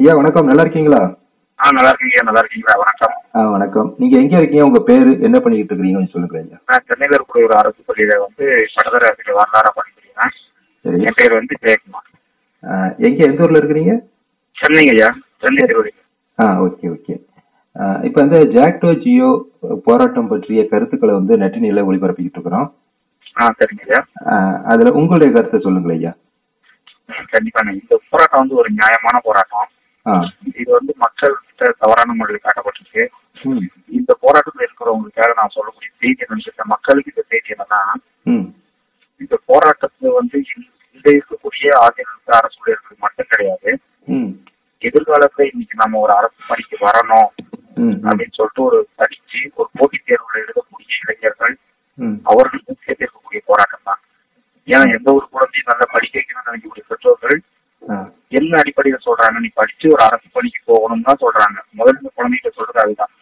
ஐயா வணக்கம். நல்லா இருக்கீங்களா? ஆ நல்லா இருக்கீங்க நல்லா இருக்கீங்களா? வணக்கம். ஆ வணக்கம். நீங்க எங்க இருக்கீங்க? உங்க பேரு என்ன பண்ணிக்கிட்டு இருக்கீங்க கொஞ்சம் சொல்லுங்க ஐயா. நான் சென்னையில் இருக்கக்கூடிய ஒரு அரசு பள்ளியில வந்து பட்டதாரி ஆசிரியர் வரலாறா சரி. என் பேர் வந்து ஜெயக்குமார். ஆ, எங்க எந்த ஊர்ல இருக்கிறீங்க? சென்னைங்க ஐயா. சென்னை திருவள்ளி. ஆ ஓகே ஓகே. இப்ப இந்த ஜாக்டோ ஜியோ போராட்டம் பற்றிய கருத்துக்களை வந்து நெட்டினில ஒளிபரப்பிக்கிட்டு இருக்கிறோம். ஆ சரிங்க ஐயா. ஆ, அதுல உங்களுடைய கருத்தை சொல்லுங்களேன் ஐயா. ம், கண்டிப்பாங்க இந்த போராட்டம் வந்து ஒரு நியாயமான போராட்டம். இது வந்து மக்கள்கிட்ட தவறான முறையில் காட்டப்பட்டிருக்கு. இந்த போராட்டத்தில் இருக்கிறவங்களுக்காக நான் சொல்லக்கூடிய செய்தி என்னன்னு மக்களுக்கு இந்த செய்தி என்னன்னா இந்த போராட்டத்துல வந்து இந்த- இருக்கக்கூடிய ஆசிரியர்களுக்கு அரசு ஊழியர்களுக்கு மட்டும் கிடையாது. ம். எதிர்காலத்துல இன்னைக்கு நம்ம ஒரு அரசு பணிக்கு வரணும் அப்படின்னு சொல்லிட்டு ஒரு படிச்சு ஒரு போட்டித் தேர்வுல எழுதக்கூடிய இளைஞர்கள் அவர்களுக்கும் சேர்த்து இருக்கக்கூடிய போராட்டம் தான் ஏன்னா எந்த ஒரு குழந்தையும் நல்லா படிக்க வைக்கணும்னு நினைக்கக்கூடிய பெற்றோர்கள் என்ன அடிப்படையில சொல்றாங்க? நீ படிச்சு ஒரு அரசு பணிக்கு போகணும்னு தான் சொல்றாங்க. முதல்ல இந்த குழந்தைகிட்ட சொல்றது அதுதான்.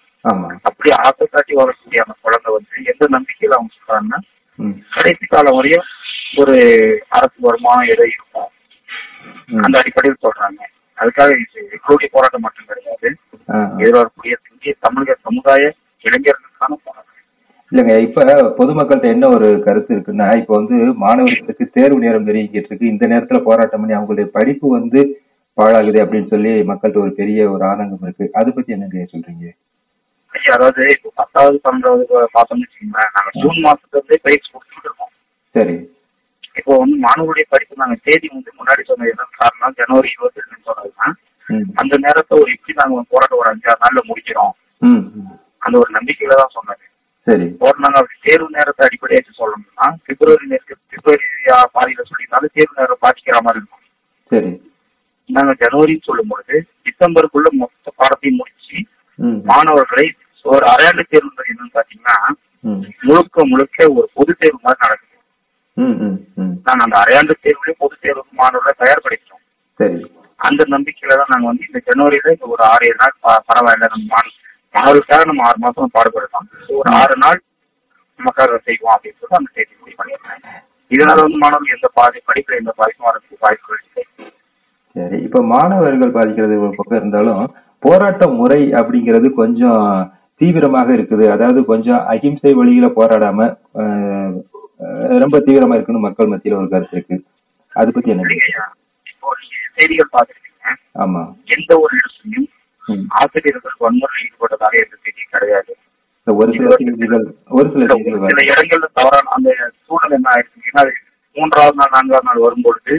அப்படி ஆசை காட்டி வளரக்கூடிய அந்த குழந்தை வந்து எந்த நம்பிக்கையில அவங்க சொல்றாங்கன்னா கடைசி காலம் வரையும் ஒரு அரசு வருமானம் ஏதோ இருக்கும். அந்த அடிப்படையில் சொல்றாங்க. அதுக்காக எங்களுடைய போராட்டம் மட்டும் கிடையாது. எதிர்வரக்கூடிய இந்திய தமிழக சமுதாய இளைஞர்களுக்கான இல்லைங்க இப்ப பொதுமக்கள்கிட்ட என்ன ஒரு கருத்து இருக்குன்னா இப்ப வந்து மாணவர்களுக்கு தேர்வு நேரம் நெருங்கிட்டு இருக்கு. இந்த நேரத்துல போராட்டம் பண்ணி அவங்களுடைய படிப்பு வந்து பாழாகுது அப்படின்னு சொல்லி மக்கள்கிட்ட ஒரு பெரிய ஒரு ஆதங்கம் இருக்கு. அதை பத்தி என்னங்க சொல்றீங்க? அதாவது இப்போ பத்தாவது பன்னெண்டாவது பார்த்தோம்னு வச்சுக்கோங்களேன் நாங்க ஜூன் மாசத்துல இருந்தே பயிற்சி கொடுத்துட்டு இருக்கோம் சரி. இப்போ வந்து மாணவருடைய படிப்பு நாங்க தேதி வந்து முன்னாடி சொன்னது என்ன காரணம் ஜனவரி இருபத்தி ரெண்டுன்னு சொன்னதுன்னா அந்த நேரத்தை ஒரு எப்படி நாங்க ஒரு போராட்டம் ஒரு அஞ்சாறு நாள்ல முடிக்கிறோம். அந்த ஒரு நம்பிக்கையில தான் சொன்னது சரி. நாங்க அப்படி தேர்வு நேரத்தை அடிப்படையா வச்சு சொல்லணும்னா பிப்ரவரி பிப்ரவரி பாதியில சொல்லியிருந்தாலும் தேர்வு நேரம் பாதிக்கிற மாதிரி இருக்கும். சரி. நாங்க ஜனவரின்னு சொல்லும் பொழுது டிசம்பருக்குள்ள மொத்த பாடத்தையும் முடிச்சு மாணவர்களை ஒரு அரையாண்டு தேர்வுன்றது என்னன்னு பாத்தீங்கன்னா முழுக்க முழுக்க ஒரு பொது தேர்வு மாதிரி நடக்குது. நாங்க அந்த அரையாண்டு தேர்வுலயே பொது தேர்வுக்கு மாணவர்களை தயார்படுத்திட்டோம். சரி. அந்த நம்பிக்கையில தான் நாங்க வந்து இந்த ஜனவரியில இந்த ஒரு ஆறு ஏழு நாள் பரவாயில்ல நம்ம மாண- மாணவர்களுக்காக நம்ம ஆறு மாசம் பாடுபடுறோம் ஒரு ஆறு நாள் நமக்காக செய்வோம் அப்படின்னு சொல்லிட்டு அந்த தேதி முடிவு பண்ணிருக்காங்க இதனால வந்து மாணவர்கள் எந்த பாதி படிப்புல எந்த பாதிப்பும் வரதுக்கு வாய்ப்புகள் இல்லை சரி இப்ப மாணவர்கள் பாதிக்கிறது ஒரு பக்கம் இருந்தாலும் போராட்ட முறை அப்படிங்கிறது கொஞ்சம் தீவிரமாக இருக்குது. அதாவது கொஞ்சம் அகிம்சை வழியில போராடாம ரொம்ப தீவிரமா இருக்குன்னு மக்கள் மத்தியில ஒரு கருத்து இருக்கு. அதை பத்தி என்ன செய்திகள் பார்த்துருக்கீங்க. ஆமா. எந்த ஒரு இடத்துலையும் ம். ஆசிரியர்கள் வன்முறையில் ஈடுபட்டதாக எந்த செய்தியும் கிடையாது இந்த ஒரு சில செய்திகள் ஒரு சில செய்திகள் சில. இடங்கள்ல தவறான அந்த சூழல் என்ன ஆயிடுச்சுன்னா மூன்றாவது நாள் நான்காவது நாள் வரும்பொழுது.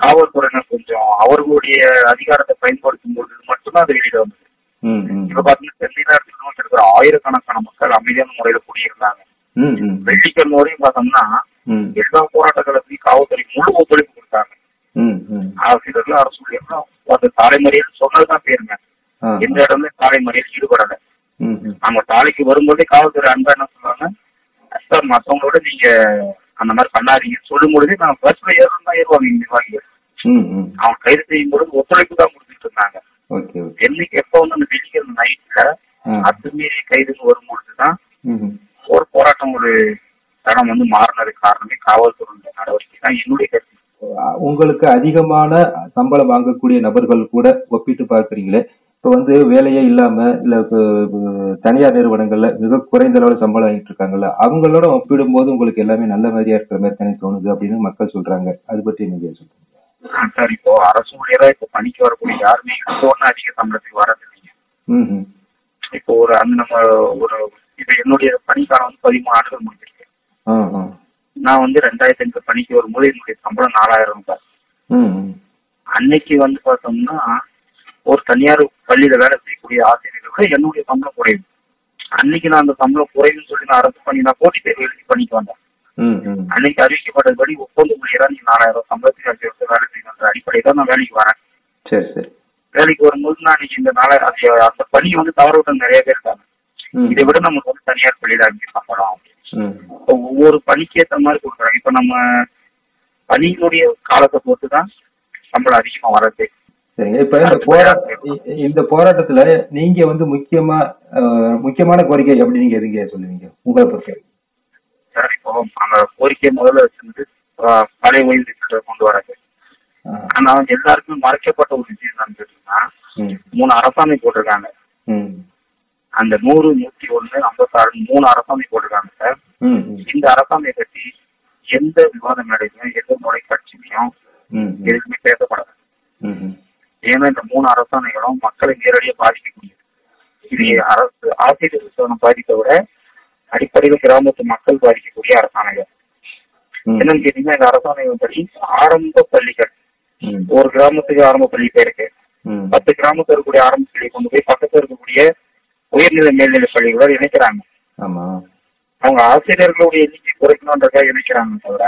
காவல்துறையினர் கொஞ்சம் அவர்களுடைய அதிகாரத்தை பயன்படுத்தும் பொழுது மட்டும்தான் அது வெளியில வந்தது. இப்ப பாத்தீங்கன்னா சென்னையில இருக்கிற ஆயிரக்கணக்கான மக்கள் அமைதியான முறையில குடியிருந்தாங்க. வெள்ளிக்கிழமை வரையும் பார்த்தோம்னா எல்லா போராட்ட காலத்திலையும் காவல்துறை முழு ஒத்துழைப்பு கொடுத்தாங்க. ஆசிரியர்கள் அரசு ஊழியர்கள் அந்த சாலை மறியல் சொன்னதுதான் பேருங்க எந்த இடத்துல சாலை மறியல் ஈடுபடல. அவங்க சாலைக்கு வரும்போதே காவல்துறை அன்பா என்ன சொல்லுவாங்க சார் மத்தவங்களோட நீங்க அந்த மாதிரி பண்ணாதீங்கன்னு சொல்லும் பொழுதே நாங்க பஸ்ல ஏறணும் தான் ஏறுவாங்க நிர்வாகிகள். அவங்க கைது செய்யும் பொழுது ஒத்துழைப்பு தான் கொடுத்துட்டு இருந்தாங்க ஓகே ஓகே என்னைக்கு எப்ப வந்து அந்த வெள்ளிக்கிழமை நைட்ல. அத்துமீறி கைதுன்னு வரும்பொழுது தான் ம், ம். ஒரு போராட்டம் ஒரு தடம் வந்து மாறினதுக்கு காரணமே காவல்துறையுடைய நடவடிக்கை தான் என்னுடைய கருத்து உங்களுக்கு அதிகமான சம்பளம் வாங்கக்கூடிய நபர்கள் கூட ஒப்பிட்டு பார்க்கறீங்களே இப்ப வந்து வேலையே இல்லாம இல்ல தனியார் நிறுவனங்கள்ல மிக குறைந்த அளவு சம்பளம் வாங்கிட்டு இருக்காங்கல்ல அவங்களோட ஒப்பிடும்போது உங்களுக்கு எல்லாமே நல்ல மாதிரியா இருக்கிற மாதிரி தானே தோணுது அப்படின்னு மக்கள் சொல்றாங்க. அது பற்றி நீங்க சொல்றீங்க? ஆ, சார் இப்போ அரசு ஊழியரா இப்போ பணிக்கு வரக்கூடிய யாருமே எடுத்தோன்னு அதிக சம்பளத்துக்கு வரது இல்லைங்க ம் ம் இப்போ ஒரு அந்த நம்ம ஒரு இப்போ என்னுடைய பணிக்காலம் வந்து பதிமூணு ஆண்டுகள் முடிஞ்சிருக்கு. நான் வந்து ரெண்டாயிரத்தி அஞ்சு பணிக்கு வரும்போது என்னுடைய சம்பளம் நாலாயிரம் ரூபாய். அன்னைக்கு வந்து பார்த்தோம்னா ஒரு தனியார் பள்ளியில வேலை செய்யக்கூடிய ஆசிரியர்கள் விட என்னுடைய சம்பளம் குறைவு. அன்னைக்கு நான் அந்த சம்பளம் குறைவுன்னு சொல்லி நான் அரசு பண்ணி நான் போட்டி தேர்வு எழுதி பண்ணிட்டு வந்தேன். அன்னைக்கு அறிவிக்கப்பட்டபடி ஒப்பந்த ஊழியரா நீ நாலாயிரம் சம்பளத்துக்கு அஞ்சு வருஷம் வேலை செய்யணுன்ற அடிப்படையில் தான் நான் வேலைக்கு வரேன். சரி சரி. வேலைக்கு வரும்போது நான் இன்னைக்கு இந்த அது- அந்த பணி வந்து தவற விட்ட நிறைய பேர் இருக்காங்க. இதை விட நமக்கு வந்து தனியார் பள்ளியில அஞ்சு சம்பளம் ஒவ்வொரு பணிக்கு ஏற்ற மாதிரி கொடுக்குறாங்க. இப்போ நம்ம பணியினுடைய காலத்தை பொறுத்து தான் சம்பளம் அதிகமா வர்றது. சரிங்க. இப்ப இந்த இ- இந்த போராட்டத்துல நீங்க வந்து முக்கியமா முக்கியமான கோரிக்கை எப்படி நீங்க எதுங்க சொல்லுவீங்க? உங்களை பொறுத்த. சார் இப்போ அந்த கோரிக்கை முதல்ல வச்சிருந்து பழைய ஓய்வு திட்டத்தை கொண்டு வராது ஆ. ஆனா எல்லாருக்குமே மறைக்கப்பட்ட ஒரு விஷயம் ம். மூணு அரசாணை போட்டிருக்காங்க. ம். அந்த நூறு நூத்தி ஒண்ணு ஐம்பத்தாறு மூணு அரசாணை போட்டிருக்காங்க சார். இந்த அரசாணையை பற்றி எந்த விவாத மேடையிலும் எந்த தொலைக்காட்சியிலையும் ம் எதுவுமே பேசப்படாது ம் ம். ஏன்னா இந்த மூணு அரசாணைகளும் மக்களை நேரடியாக பாதிக்கக்கூடியது இது அரசு ஆசிரியர் விசாரணை பாதித்தை விட அடிப்படையில் கிராமத்து மக்கள் பாதிக்கக்கூடிய அரசாணைகள். என்னன்னு கேட்டீங்கன்னா இந்த அரசாணைகள் படி ஆரம்ப பள்ளிகள். ஒரு கிராமத்துக்கு ஆரம்ப பள்ளி பேருக்கு ம். பத்து கிராமத்துல இருக்கக்கூடிய ஆரம்ப பள்ளியை கொண்டு போய் பக்கத்துல இருக்கக்கூடிய உயர்நிலை மேல்நிலை பள்ளிகளோட இணைக்கிறாங்க. அவங்க ஆசிரியர்களுடைய எண்ணிக்கை குறைக்கணுன்றதுக்காக இணைக்கிறாங்க தவிர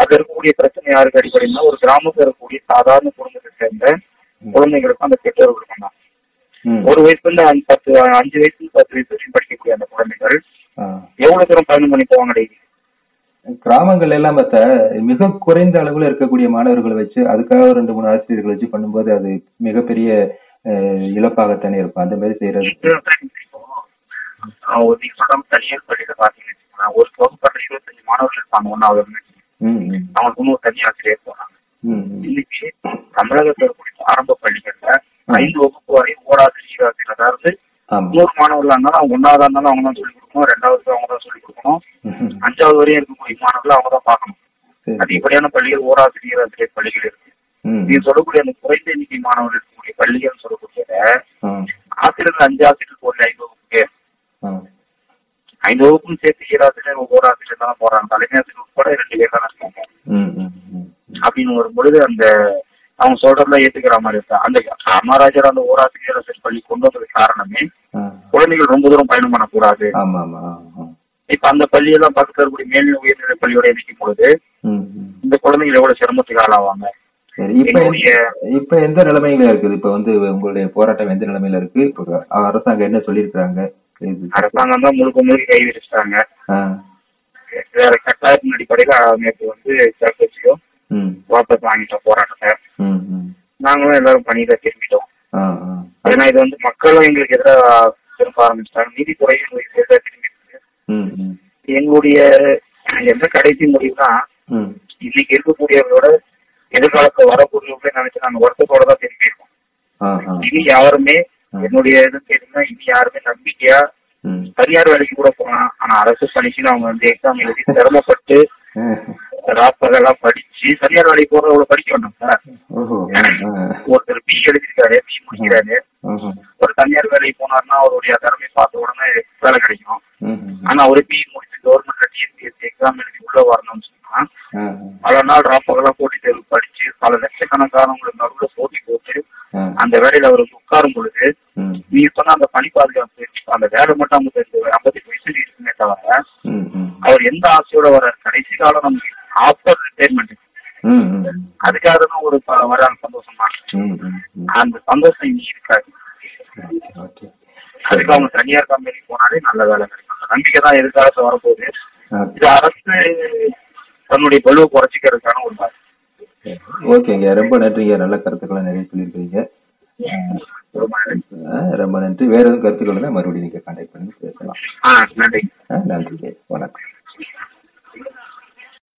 அது இருக்கக்கூடிய பிரச்சனை யாருக்கு அடிப்படைன்னா ஒரு கிராமத்துல இருக்கக்கூடிய சாதாரண குடும்பத்தை சேர்ந்த குழந்தைகளுக்கும் அந்த பெற்றோர்களுக்கும் தான் ஒரு வயசுல இருந்து அஞ்சு பத்து அஞ்சு வயசுல இருந்து பத்து வயசு வரைக்கும் படிக்கக்கூடிய அந்த குழந்தைகள். எவ்வளவு தூரம் பயணம் பண்ணி போவாங்க டெய்லி கிராமங்கள் எல்லாம் பார்த்தா மிக குறைந்த அளவுல இருக்கக்கூடிய மாணவர்களை வச்சு அதுக்காக ரெண்டு மூணு ஆசிரியர்களை வச்சு பண்ணும்போது அது மிகப்பெரிய இழப்பாகத்தானே இருக்கும். அந்த மாதிரி செய்யறது. நீங்க சொல்ற தனியார் பள்ளியில பாத்தீங்கன்னு ஒரு வகுப்பறை இருபத்தஞ்சு மாணவர்கள் இருப்பாங்க ஒன்னாவது அவங்களுக்கு இன்னொரு தனி ஆசிரியர் ம். இன்னைக்கு தமிழகத்தில் ஆரம்ப பள்ளிகள்ல ஐந்து வகுப்பு வரை ஓராசிரியர் ஈராசிரியர் அதாவது நூறு மாணவர்களா இருந்தாலும் அவங்க ஒன்னாவதா இருந்தாலும் அவங்க தான் சொல்லிக் கொடுக்கணும் ரெண்டாவது அவங்க தான் சொல்லிக் கொடுக்கணும். அஞ்சாவது வரையும் இருக்கக்கூடிய மாணவர்கள் அவங்க தான் பார்க்கணும். அதிகப்படியான பள்ளிகள் ஓராசிரியர் ஆசிரியர் பள்ளிகள் இருக்கு. நீங்க சொல்லக்கூடிய அந்த குறைந்த எண்ணிக்கை மாணவர்கள் இருக்கக்கூடிய பள்ளிகள் சொல்லக்கூடியத. ஆசிரியர்கள் அஞ்சு ஆசிரியர் ஒரு ஐந்து வகுப்புக்கு. ஐந்து வகுப்பும் சேர்த்து ஈராசிரியர் ஒவ்வொரு ஆசிரியர் தானே போறாங்க தலைமை ஆசிரியர் உட்பட ரெண்டு பேர் தானே இருக்காங்க. அப்படின்னு வரும் பொழுது அந்த அவங்க சொல்றதுல ஏத்துக்கிற மாதிரி இருக்கா? அந்த காமராஜர் அந்த ஓராசிரியர் ஆசிரியர் பள்ளி கொண்டு வந்ததுக்கு காரணமே. குழந்தைகள் ரொம்ப தூரம் பயணம் பண்ணக்கூடாது. இப்ப அந்த பள்ளியெல்லாம் பக்கத்துல இருக்கக்கூடிய மேல்நிலை உயர்நிலை பள்ளியோட இணைக்கும் பொழுது. இந்த குழந்தைகள் எவ்வளவு சிரமத்துக்கு ஆளாவாங்க? சரி இப்ப எந்த நிலைமையில இருக்குது? இப்ப வந்து உங்களுடைய போராட்டம் எந்த நிலைமையில இருக்கு? இப்ப அரசாங்கம் என்ன சொல்லியிருக்காங்க இது அரசாங்கம் தான் முழுக்க முழுக்க கை விரிச்சிட்டாங்க கட்டாயத்தின் அடிப்படையில நேற்று வந்து சர்க்கட்சியும் வாபஸ் வாங்கிட்டோம் போராட்டத்தை. நாங்களும் எல்லாரும் பணியில திரும்பிட்டோம். ஏன்னா இது வந்து மக்களும் எங்களுக்கு எதிராக திரும்ப ஆரம்பிச்சிட்டாங்க நீதித்துறையும் எங்களுக்கு எதிராக திரும்பி. எங்களுடைய எந்த கடைசி முடிவுனா. இன்னைக்கு இருக்கக்கூடியவங்களோட எதிர்காலத்துல வரக்கூடியவங்களே நினைச்சு நாங்க வருத்தத்தோட தான் திரும்பி இருக்கோம். இனி யாருமே. என்னுடைய இது கேட்டீங்கன்னா இனி யாருமே நம்பிக்கையா. தனியார் வேலைக்கு கூட போகலாம் ஆனா அரசு பணிக்குன்னு அவங்க வந்து எக்ஸாம் எழுதி சிரமப்பட்டு ம். ராப்பகெல்லாம் படிச்சு தனியார் வேலைக்கு அவ்வளவு படிக்க வேண்டாம் சார். ஒருத்தர் பி எழுதிருக்காரு பி முடிக்கிறாரு. ஒரு தனியார் வேலைக்கு போனாருன்னா அவருடைய திறமை பார்த்த உடனே வேலை கிடைக்கும். ஆனா அவரு பி முடிச்சு கவர்மெண்ட்ல டிஎன்பிஎஸ்சி எக்ஸாம் எழுதி உள்ள வரணும்னு சொன்னா பல நாள் ராப்பகெல்லாம் போட்டி தேர்வு படிச்சு பல லட்சக்கணக்கானவங்களுக்கு நடுவில் போட்டி போட்டு. அந்த வேலையில அவர் உட்காரும் பொழுது. நீங்க சொன்ன அந்த பணி பாதுகாப்பு அந்த வேலை மட்டும் ஐம்பத்தி ஐம்பத்தெட்டு வயசு இருக்குமே தவிர. அவர் எந்த ஆசையோட வர்றாரு கடைசி காலம் நமக்கு ஆஃப்டர் ரிட்டைர்மெண்ட். அதுக்காக தான் ஒரு வராங்க சந்தோஷமா. அந்த சந்தோஷம் இனி இருக்காது. அதுக்கு அவங்க தனியார் கம்பெனிக்கு போனாலே நல்ல வேலை கிடைக்கும். நம்பிக்கை தான் எதிர்காலத்துல வரப்போகுது. இது அரசு தன்னுடைய பலுவை குறைச்சிக்கிறதுக்கான ஒரு வாய்ப்பு. ஓகேங்க. ரொம்ப நன்றிங்க. நல்ல கருத்துக்களை நிறைய சொல்லியிருக்கீங்க ரொம்ப நன்றி. ஆ, ரொம்ப நன்றி. வேற எதுவும் கருத்துக்கள் மறுபடியும் நீங்க கான்டாக்ட் பண்ணி பேசலாம். ஆ நன்றி நன்றிங்க. வணக்கம்.